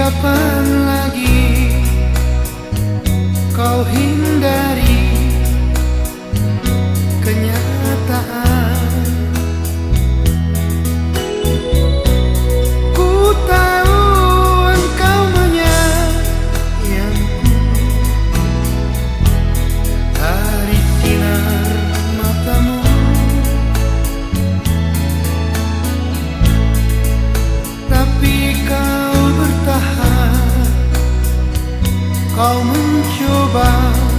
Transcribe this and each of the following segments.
capaz. Kau mencoba menutupinya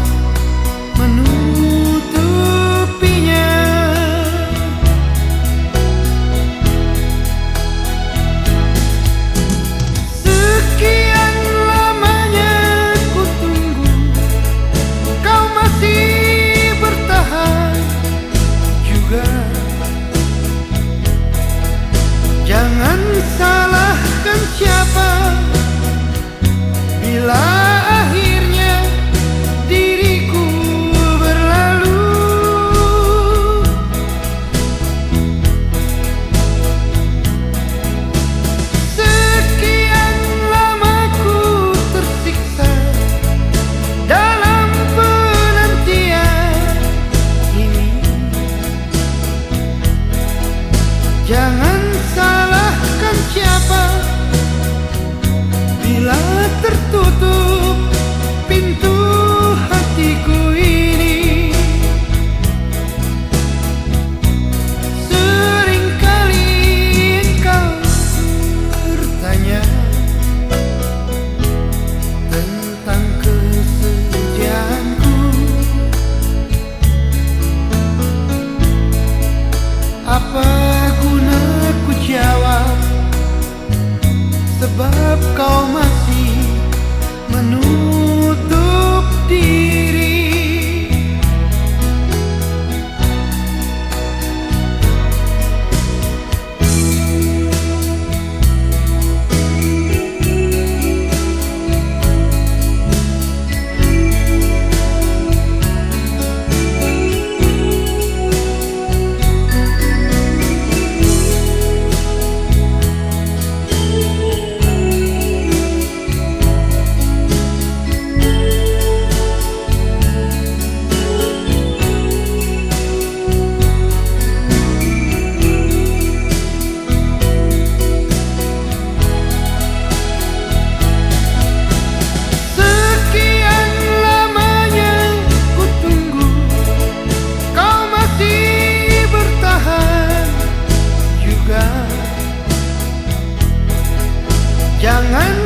Jangan